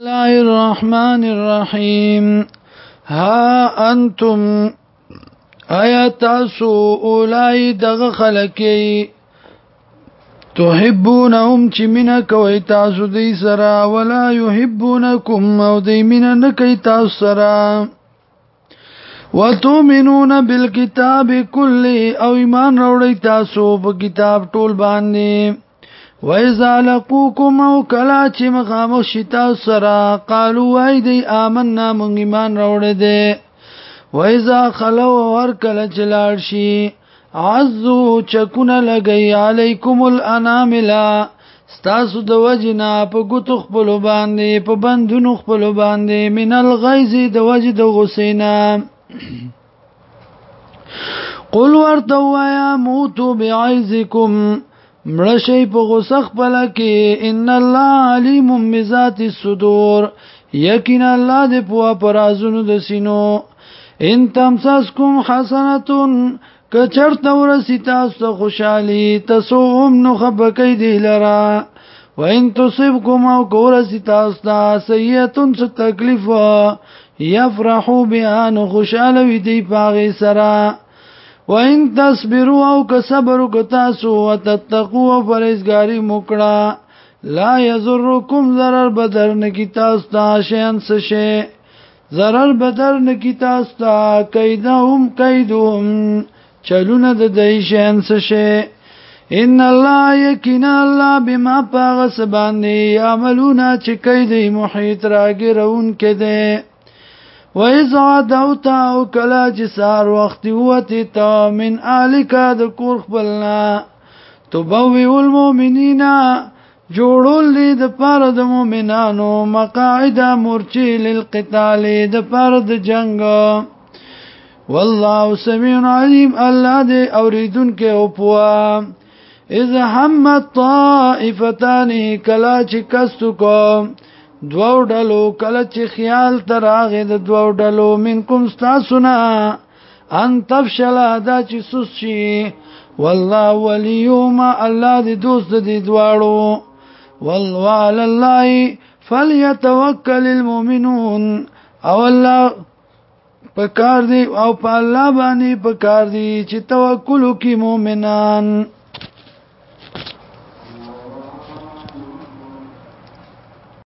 الله الرحمن الرحيم ها انتم ايا تاسو اولای دغه خلکی تحبونهم چې مینا کوي تاسو دې سره ولا يحبونكم او دې مینا نکي تاسو سره وتؤمنون بالكتاب كله او ایمان راوړی تاسو په کتاب ټول باندې وَإِذَا لَقُوكُمْ أَوْ كَلَا چې مخامخ شتا سره قالوا وای دی آمنا مونږ ایمان راوړې دي وَإِذَا خَلَوْا هَر کله چې لاړ شي عزو چکونه لګي علیکم الاناملا ستاسو د وجنا په ګوتو خپل باندې په بندونو خپل باندې من الغیظ د وجد د غسینا قل ورته وایا موتو بعیزکم مړه شي په غوسخ پله کې ان الله علیم بذات الصدور یقینا الله دې په پرازونو د سینو ان تمسسکم حسنتون کچرت ورسی تاسو ته خوشحالي تسوهم نو خبکې دی لرا وان تصبکم او کورسی تاسو ته سیئتون څه تکلیف یفرحو بها نو خوشاله وي دی پاغي سره وان تصبروا او که صبر وکتاسو وتتقوا فرزګاری موکړه لا یزرکم zarar بدر نکی تاسو ته شین سشه zarar بدر نکی تاسو ته کیدهم کیدهم چلونه د دای شین سشه ان الله یقینا الله بما پاغس باندې عملونه چې کیدې محیط راګرون کده و اذا دوتا او کلا چې سار وخت وته تا من الکا د کور خپلنا تبوی المؤمنین جوړول دي د پاره د مؤمنانو مقاعد مرچی للقتال د پاره د جنگ والله سميع عليم الله دې اوریدونکو او پوا اذا هم الطائفتان کلا چې کستو کو دوو ډلو کله چې خیال تر هغه د دوو ډلو منکم تاسونا ان تفشل دا چې سوس شي والله وليوم الله دې دوست دې دواړو والله على الله فليتوكل المؤمنون او الله پکار دی او په الله باندې پکار دی چې توکل وکي مؤمنان